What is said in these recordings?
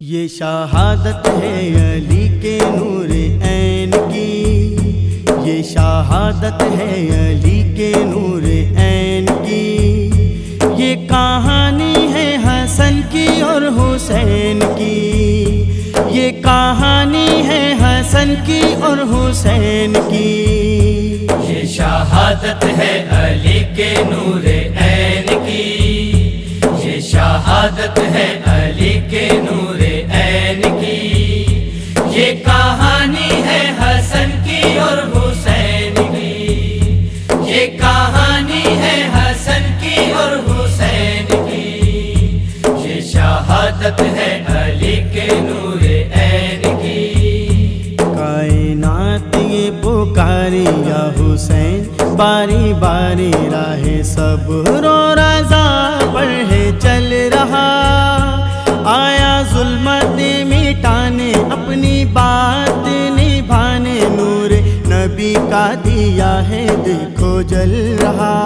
ये शहादत है अली के नूर ऐन की। ये शहादत है अली के नूर ऐन की। ये कहानी है हसन की और हुसैन की। ये कहानी है हसन की और हुसैन की। ये शहादत है अली के नूर ऐन की। ये शहादत है कहानी है हसन की और हुसैन की। ये शहादत है अली के नूर ऐन की। कायनात ये पुकारी या हुसैन, बारी बारी राहे सब रो राजा चल का दिया है देखो जल रहा।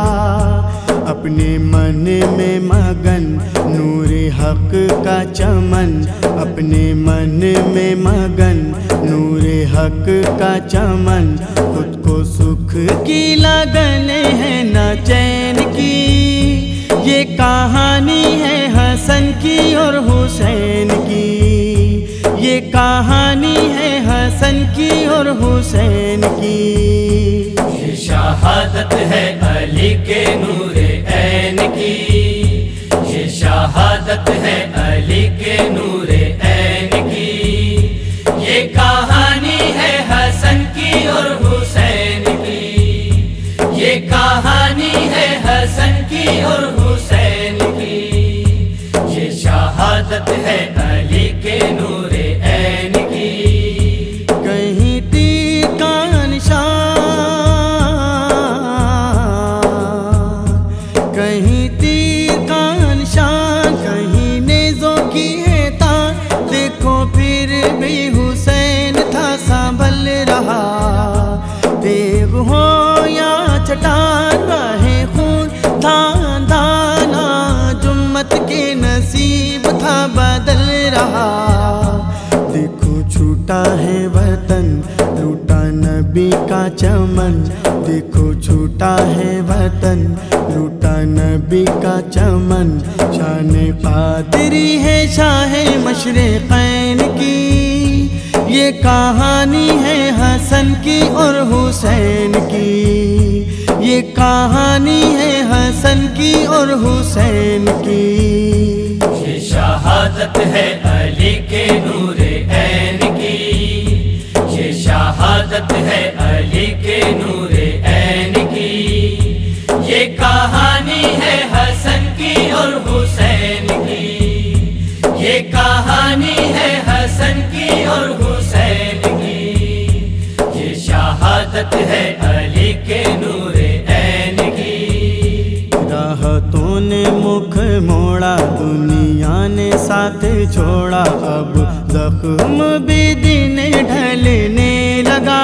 अपने मन में मगन, नूर हक का चमन। अपने मन में मगन, नूर हक का चमन। खुद को सुख की लगन है न चैन की। ये कहानी है हसन की और हुसैन की। ये कहानी है हसन की और हुसैन की। शहादत है अली के नूर ऐन की। ये शहादत है छूटा है वतन, लूटा नबी का चमन। देखो छूटा है वतन, लूटा नबी का चमन। शान पादरी है शाह मशरक़ैन की। ये कहानी है हसन की और हुसैन की। ये कहानी है हसन की और हुसैन की। शहादत है अली के नूर शहादत है अली के नूरे ऐन की। ये कहानी है हसन की और हुसैन की। ये कहानी है हसन की और हुसैन की। ये शहादत है अली के नूर मुख मोड़ा, दुनिया ने साथ छोड़ा। अब जख्म भी दिन ढलने लगा।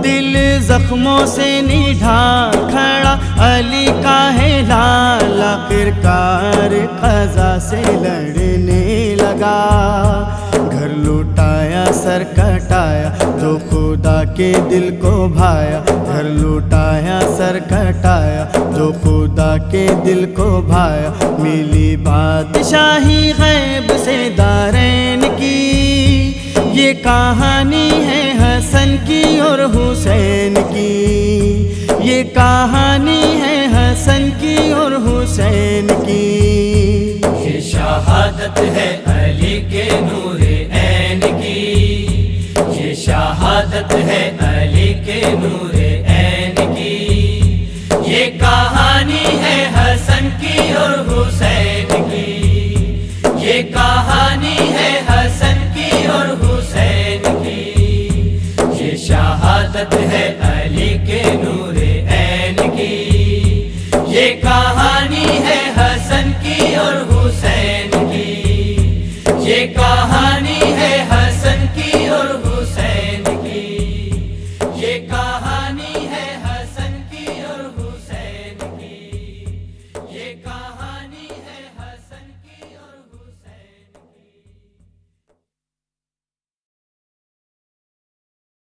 दिल जख्मों से निढा खड़ा, अली का है लाल आखिरकार खजा से लड़ने लगा। सर कटाया, जो खुदा के दिल को भाया, घर लुटाया, सर कटाया, जो खुदा के दिल को भाया, मिली बादशाही गैब से दारैन की। ये कहानी है हसन की और हुसैन की। ये कहानी है हसन की और हुसैन की। ये शहादत है अली के नूर शहादत है अली के नूर ऐन की। ये कहानी है हसन की और हुसैन की। ये कहानी है हसन की और हुसैन की। ये शहादत है अली के नूर ऐन की। ये कहानी है हसन की और हुसैन की। ये कहानी है